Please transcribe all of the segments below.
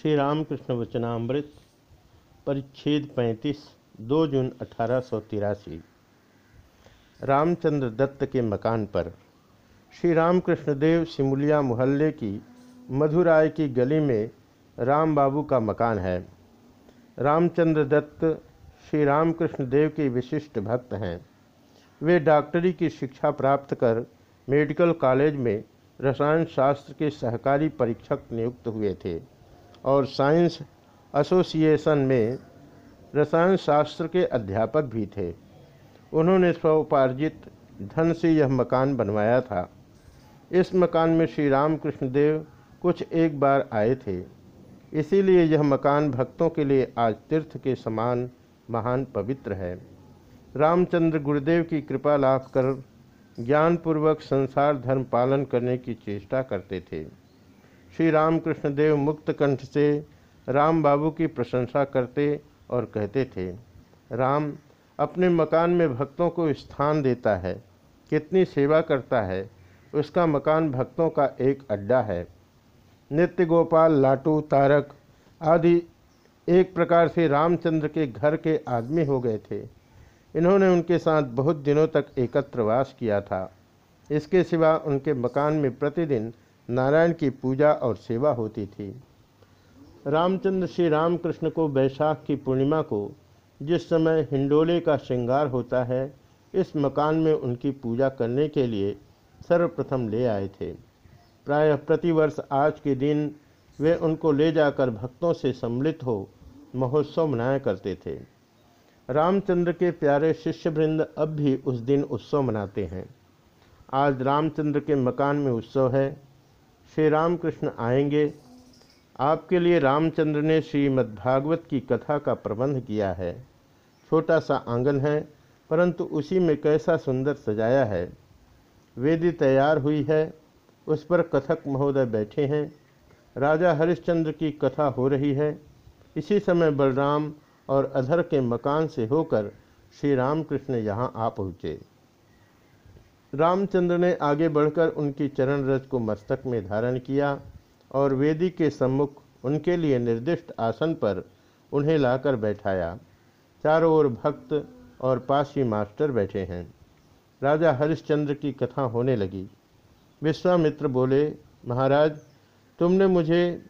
श्री रामकृष्ण वचनामृत, परिच्छेद 35 2 जून अठारह सौ तिरासी। रामचंद्र दत्त के मकान पर श्री रामकृष्ण देव सिमुलिया मोहल्ले की मधुराय की गली में राम बाबू का मकान है। रामचंद्र दत्त श्री रामकृष्ण देव के विशिष्ट भक्त हैं। वे डॉक्टरी की शिक्षा प्राप्त कर मेडिकल कॉलेज में रसायन शास्त्र के सहकारी परीक्षक नियुक्त हुए थे। और साइंस एसोसिएशन में रसायन शास्त्र के अध्यापक भी थे। उन्होंने स्वोपार्जित धन से यह मकान बनवाया था। इस मकान में श्री रामकृष्ण देव कुछ एक बार आए थे। इसीलिए यह मकान भक्तों के लिए आज तीर्थ के समान महान पवित्र है। रामचंद्र गुरुदेव की कृपा लाभ कर ज्ञानपूर्वक संसार धर्म पालन करने की चेष्टा करते थे। श्री रामकृष्ण देव मुक्त कंठ से राम बाबू की प्रशंसा करते और कहते थे, राम, अपने मकान में भक्तों को स्थान देता है। कितनी सेवा करता है। उसका मकान भक्तों का एक अड्डा है। नित्य गोपाल, लाटू, तारक आदि एक प्रकार से रामचंद्र के घर के आदमी हो गए थे। इन्होंने उनके साथ बहुत दिनों तक एकत्र वास किया था। इसके सिवा उनके मकान में प्रतिदिन नारायण की पूजा और सेवा होती थी। रामचंद्र श्री रामकृष्ण को बैसाख की पूर्णिमा को, जिस समय हिंडोले का श्रृंगार होता है, इस मकान में उनकी पूजा करने के लिए सर्वप्रथम ले आए थे। प्रायः प्रतिवर्ष आज के दिन वे उनको ले जाकर भक्तों से सम्मिलित हो महोत्सव मनाया करते थे। रामचंद्र के प्यारे शिष्यवृंद अब भी उस दिन उत्सव मनाते हैं। आज रामचंद्र के मकान में उत्सव है। श्री रामकृष्ण आएँगे। आपके लिए रामचंद्र ने श्रीमद्भागवत की कथा का प्रबंध किया है। छोटा सा आँगन है, परंतु उसी में कैसा सुंदर सजाया है। वेदी तैयार हुई है, उस पर कथक महोदय बैठे हैं। राजा हरिश्चंद्र की कथा हो रही है। इसी समय बलराम और अधर के मकान से होकर श्री रामकृष्ण यहाँ आ पहुँचे। रामचंद्र ने आगे बढ़कर उनकी चरण रज को मस्तक में धारण किया और वेदी के सम्मुख उनके लिए निर्दिष्ट आसन पर उन्हें लाकर बैठाया। चारों ओर भक्त और पासी मास्टर बैठे हैं। राजा हरिश्चंद्र की कथा होने लगी। विश्वामित्र बोले, महाराज, तुमने मुझे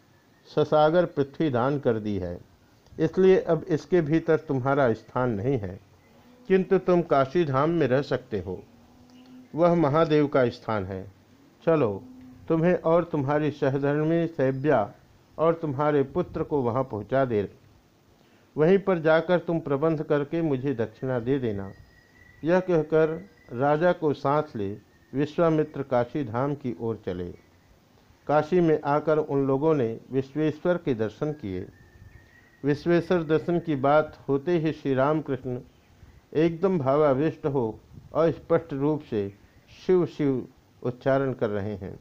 ससागर पृथ्वी दान कर दी है, इसलिए अब इसके भीतर तुम्हारा स्थान नहीं है, किंतु तुम काशी धाम में रह सकते हो। वह महादेव का स्थान है। चलो, तुम्हें और तुम्हारी सहधर्मी सैब्या और तुम्हारे पुत्र को वहाँ पहुँचा दे। वहीं पर जाकर तुम प्रबंध करके मुझे दक्षिणा दे देना। यह कहकर राजा को साथ ले विश्वामित्र काशी धाम की ओर चले। काशी में आकर उन लोगों ने विश्वेश्वर के दर्शन किए। विश्वेश्वर दर्शन की बात होते ही श्री रामकृष्ण एकदम भावाविष्ट हो, अस्पष्ट रूप से शिव शिव उच्चारण कर रहे हैं।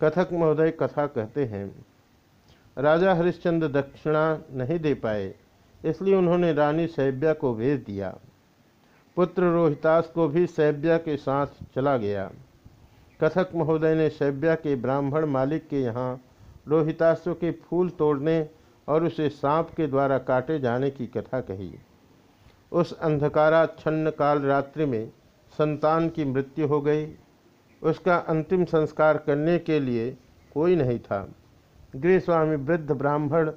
कथक महोदय कथा कहते हैं। राजा हरिश्चंद्र दक्षिणा नहीं दे पाए, इसलिए उन्होंने रानी सैब्या को भेज दिया। पुत्र रोहितास को भी सैब्या के साथ चला गया। कथक महोदय ने सैब्या के ब्राह्मण मालिक के यहाँ रोहितासों के फूल तोड़ने और उसे सांप के द्वारा काटे जाने की कथा कही। उस अंधकाराच्छन्न काल रात्रि में संतान की मृत्यु हो गई। उसका अंतिम संस्कार करने के लिए कोई नहीं था। गृहस्वामी वृद्ध ब्राह्मण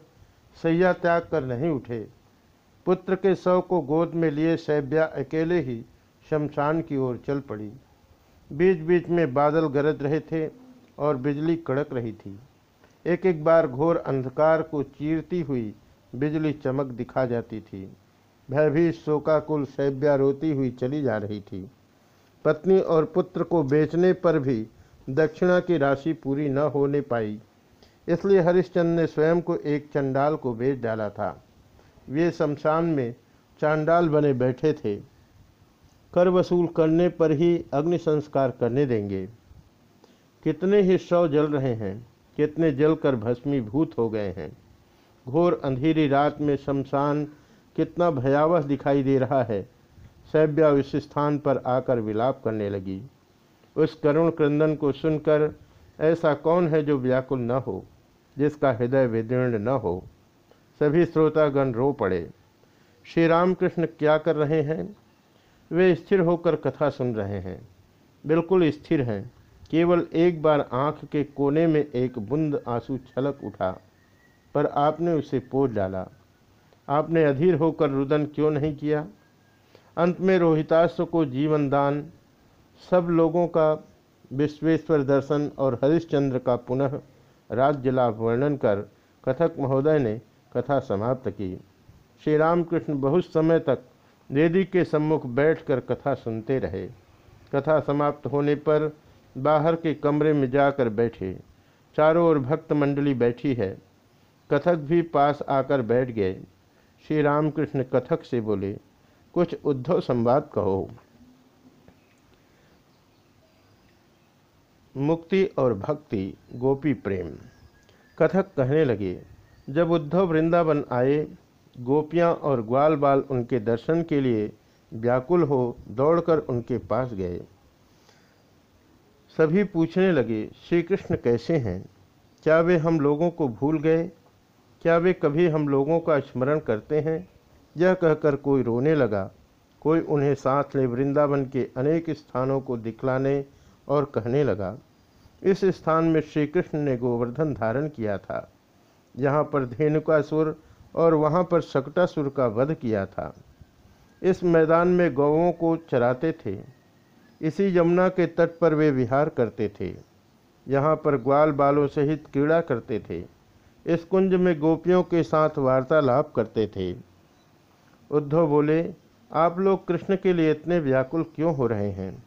सैया त्याग कर नहीं उठे। पुत्र के शव को गोद में लिए सैब्या अकेले ही शमशान की ओर चल पड़ी। बीच बीच में बादल गरज रहे थे और बिजली कड़क रही थी। एक एक बार घोर अंधकार को चीरती हुई बिजली चमक दिखा जाती थी। भयभीत शोकाकुल सैब्या रोती हुई चली जा रही थी। पत्नी और पुत्र को बेचने पर भी दक्षिणा की राशि पूरी न होने पाई। इसलिए हरिश्चंद्र ने स्वयं को एक चंडाल को बेच डाला था। वे शमशान में चांडाल बने बैठे थे। कर वसूल करने पर ही अग्नि संस्कार करने देंगे। कितने ही शव जल रहे हैं, कितने जलकर भस्मीभूत हो गए हैं। घोर अंधेरी रात में शमशान कितना भयावह दिखाई दे रहा है। सैब्या उस स्थान पर आकर विलाप करने लगी। उस करुण क्रंदन को सुनकर, ऐसा कौन है जो व्याकुल न हो, जिसका हृदय विदीर्ण न हो? सभी श्रोतागण रो पड़े। श्री रामकृष्ण क्या कर रहे हैं? वे स्थिर होकर कथा सुन रहे हैं। बिल्कुल स्थिर हैं। केवल एक बार आँख के कोने में एक बुंद आँसू छलक उठा, पर आपने उसे पोज डाला। आपने अधीर होकर रुदन क्यों नहीं किया? अंत में रोहिताश्व को जीवन दान, सब लोगों का विश्वेश्वर दर्शन और हरिश्चंद्र का पुनः राज्य लाभ वर्णन कर कथक महोदय ने कथा समाप्त की। श्री रामकृष्ण बहुत समय तक वेदी के सम्मुख बैठकर कथा सुनते रहे। कथा समाप्त होने पर बाहर के कमरे में जाकर बैठे। चारों ओर भक्त मंडली बैठी है। कथक भी पास आकर बैठ गए। श्री रामकृष्ण कथक से बोले कुछ उद्धव संवाद कहो। मुक्ति और भक्ति, गोपी प्रेम। कथक कहने लगे, जब उद्धव वृंदावन आए, गोपियाँ और ग्वाल बाल उनके दर्शन के लिए व्याकुल हो दौड़कर उनके पास गए। सभी पूछने लगे श्री कृष्ण कैसे हैं? क्या वे हम लोगों को भूल गए? क्या वे कभी हम लोगों का स्मरण करते हैं? यह कहकर कोई रोने लगा। कोई उन्हें साथ ले वृंदावन के अनेक स्थानों को दिखलाने और कहने लगा। इस स्थान में श्री कृष्ण ने गोवर्धन धारण किया था। यहाँ पर धेनुकासुर और वहाँ पर शकटासुर का वध किया था। इस मैदान में गौों को चराते थे। इसी यमुना के तट पर वे विहार करते थे। यहाँ पर ग्वाल बालों सहित क्रीड़ा करते थे। इस कुंज में गोपियों के साथ वार्तालाप करते थे। उद्धव बोले, आप लोग कृष्ण के लिए इतने व्याकुल क्यों हो रहे हैं?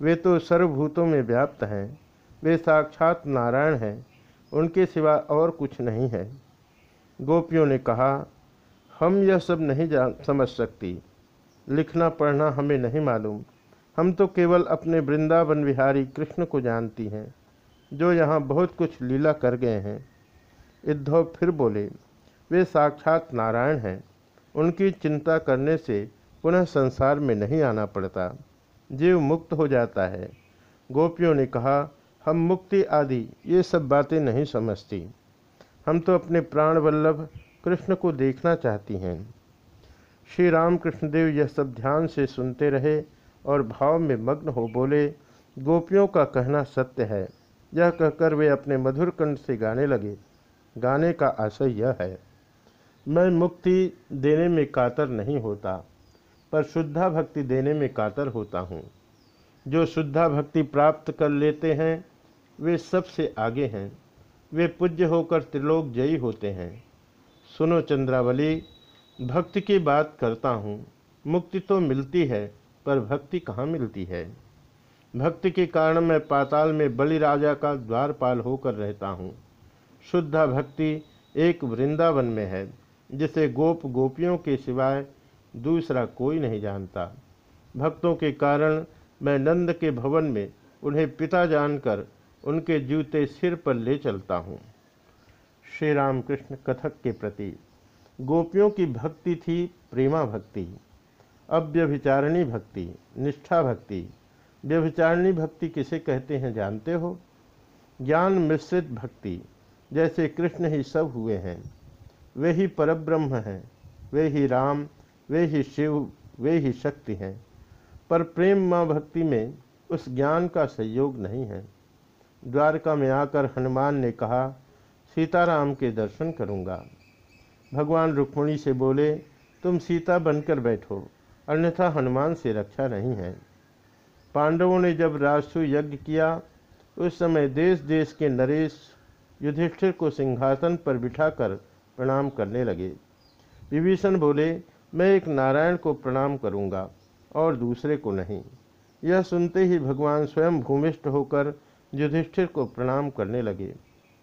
वे तो सर्वभूतों में व्याप्त हैं। वे साक्षात नारायण हैं। उनके सिवा और कुछ नहीं है। गोपियों ने कहा, हम यह सब नहीं जान, समझ सकती। लिखना, पढ़ना हमें नहीं मालूम। हम तो केवल अपने वृंदावन विहारी कृष्ण को जानती हैं, जो यहाँ बहुत कुछ लीला कर गए हैं। उद्धव फिर बोले, वे साक्षात नारायण हैं। उनकी चिंता करने से पुनः संसार में नहीं आना पड़ता। जीव मुक्त हो जाता है। गोपियों ने कहा, हम मुक्ति आदि ये सब बातें नहीं समझती। हम तो अपने प्राण वल्लभ कृष्ण को देखना चाहती हैं। श्री राम कृष्णदेव यह सब ध्यान से सुनते रहे और भाव में मग्न हो बोले, गोपियों का कहना सत्य है। यह कहकर वे अपने मधुर कंठ से गाने लगे। गाने का आशय यह है। मैं मुक्ति देने में कातर नहीं होता, पर शुद्धा भक्ति देने में कातर होता हूँ। जो शुद्धा भक्ति प्राप्त कर लेते हैं, वे सबसे आगे हैं। वे पूज्य होकर त्रिलोक जयी होते हैं। सुनो चंद्रावली, भक्ति की बात करता हूँ। मुक्ति तो मिलती है, पर भक्ति कहाँ मिलती है? भक्ति के कारण मैं पाताल में बलि राजा का द्वारपाल होकर रहता हूँ। शुद्धा भक्ति एक वृंदावन में है। जिसे गोप गोपियों के सिवाय दूसरा कोई नहीं जानता। भक्तों के कारण मैं नंद के भवन में उन्हें पिता जानकर उनके जूते सिर पर ले चलता हूँ। श्री राम कृष्ण कथक के प्रति गोपियों की भक्ति थी प्रेमा भक्ति अब व्यभिचारिणी भक्ति, निष्ठा भक्ति। व्यभिचारिणी भक्ति किसे कहते हैं जानते हो? ज्ञान मिश्रित भक्ति, जैसे कृष्ण ही सब हुए हैं। वे ही परब्रह्म हैं, वे ही राम, वे ही शिव, वे ही शक्ति हैं। पर प्रेम माँ भक्ति में उस ज्ञान का संयोग नहीं है। द्वारका में आकर हनुमान ने कहा, सीताराम के दर्शन करूँगा। भगवान रुक्मणी से बोले, तुम सीता बनकर बैठो, अन्यथा हनुमान से रक्षा नहीं है। पांडवों ने जब राजसु यज्ञ किया, उस समय देश देश के नरेश युधिष्ठिर को सिंहासन पर बिठाकर प्रणाम करने लगे। विभीषण बोले, मैं एक नारायण को प्रणाम करूँगा और दूसरे को नहीं। यह सुनते ही भगवान स्वयं भूमिष्ठ होकर युधिष्ठिर को प्रणाम करने लगे।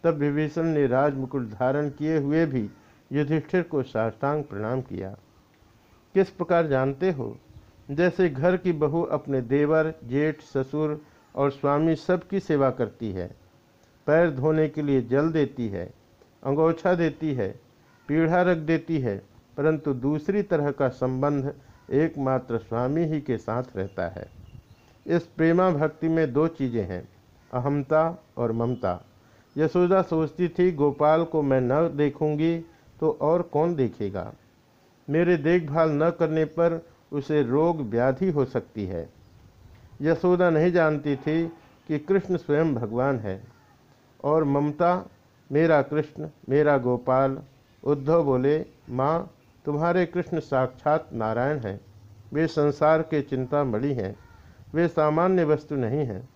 तब विभीषण ने राजमुकुट धारण किए हुए भी युधिष्ठिर को साष्टांग प्रणाम किया। किस प्रकार जानते हो? जैसे घर की बहू अपने देवर, जेठ, ससुर और स्वामी सबकी सेवा करती है। पैर धोने के लिए जल देती है। अंगोछा देती है, पीढ़ा रख देती है, परंतु दूसरी तरह का संबंध एकमात्र स्वामी ही के साथ रहता है। इस प्रेमा भक्ति में दो चीज़ें हैं अहमता और ममता। यशोदा सोचती थी, गोपाल को मैं न देखूँगी तो और कौन देखेगा? मेरे देखभाल न करने पर उसे रोग व्याधि हो सकती है। यशोदा नहीं जानती थी कि कृष्ण स्वयं भगवान है और ममता मेरा कृष्ण, मेरा गोपाल, उद्धव बोले, माँ, तुम्हारे कृष्ण साक्षात नारायण हैं। वे संसार के चिंता मणि हैं। वे सामान्य वस्तु नहीं हैं।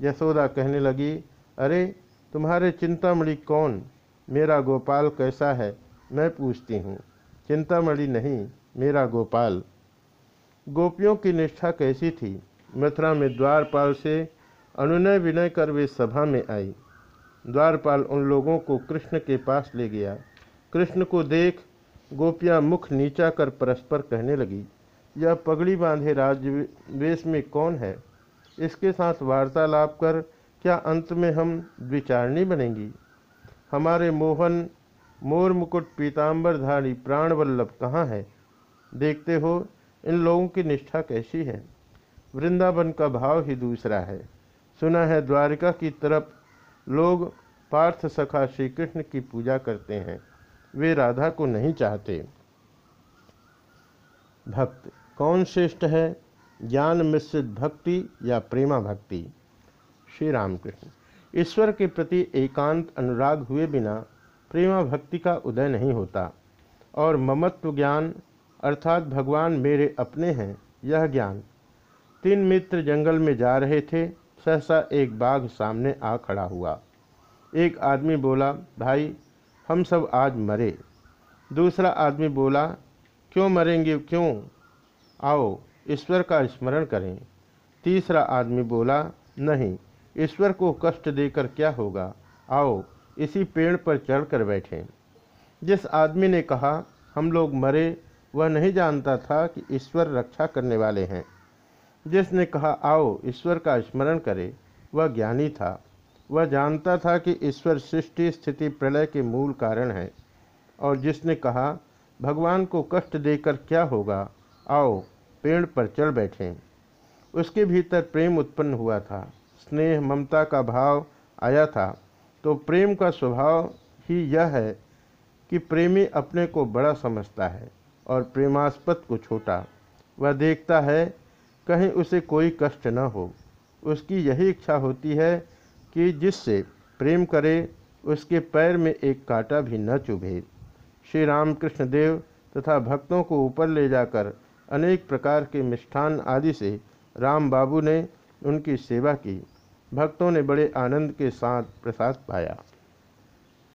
यशोदा कहने लगी, अरे, तुम्हारे चिंतामणि कौन? मेरा गोपाल कैसा है? मैं पूछती हूँ। चिंतामणि नहीं, मेरा गोपाल। गोपियों की निष्ठा कैसी थी? मथुरा में द्वारपाल से अनुनय विनय कर वे सभा में आई। द्वारपाल उन लोगों को कृष्ण के पास ले गया। कृष्ण को देख गोपियाँ मुख नीचा कर परस्पर कहने लगी, यह पगड़ी बांधे राजवेश में कौन है? इसके साथ वार्तालाप कर क्या अंत में हम द्विचारणी बनेंगी? हमारे मोहन, मोर मुकुट पीताम्बरधारी प्राणवल्लभ कहाँ है? देखते हो, इन लोगों की निष्ठा कैसी है? वृंदावन का भाव ही दूसरा है। सुना है द्वारिका की तरफ़ लोग पार्थ सखा श्री कृष्ण की पूजा करते हैं। वे राधा को नहीं चाहते। भक्त, कौन श्रेष्ठ है? ज्ञान मिश्रित भक्ति या प्रेमा भक्ति? श्री रामकृष्ण ईश्वर के प्रति एकांत अनुराग हुए बिना प्रेमा भक्ति का उदय नहीं होता। और ममत्व ज्ञान, अर्थात भगवान मेरे अपने हैं, यह ज्ञान। तीन मित्र जंगल में जा रहे थे सहसा एक बाघ सामने आ खड़ा हुआ। एक आदमी बोला, भाई, हम सब आज मरे। दूसरा आदमी बोला, क्यों मरेंगे, क्यों? आओ, ईश्वर का स्मरण करें। तीसरा आदमी बोला, नहीं, ईश्वर को कष्ट देकर क्या होगा? आओ, इसी पेड़ पर चढ़कर बैठें। जिस आदमी ने कहा, हम लोग मरे, वह नहीं जानता था कि ईश्वर रक्षा करने वाले हैं। जिसने कहा, आओ, ईश्वर का स्मरण करें। वह ज्ञानी था। वह जानता था कि ईश्वर सृष्टि स्थिति प्रलय के मूल कारण है। और जिसने कहा, भगवान को कष्ट देकर क्या होगा? आओ, पेड़ पर चढ़ बैठे। उसके भीतर प्रेम उत्पन्न हुआ था। स्नेह, ममता का भाव आया था। तो प्रेम का स्वभाव ही यह है कि प्रेमी अपने को बड़ा समझता है और प्रेमास्पद को छोटा। वह देखता है कहीं उसे कोई कष्ट न हो। उसकी यही इच्छा होती है कि जिससे प्रेम करे, उसके पैर में एक कांटा भी न चुभे। श्री रामकृष्ण देव तथा भक्तों को ऊपर ले जाकर अनेक प्रकार के मिष्ठान आदि से राम बाबू ने उनकी सेवा की। भक्तों ने बड़े आनंद के साथ प्रसाद पाया।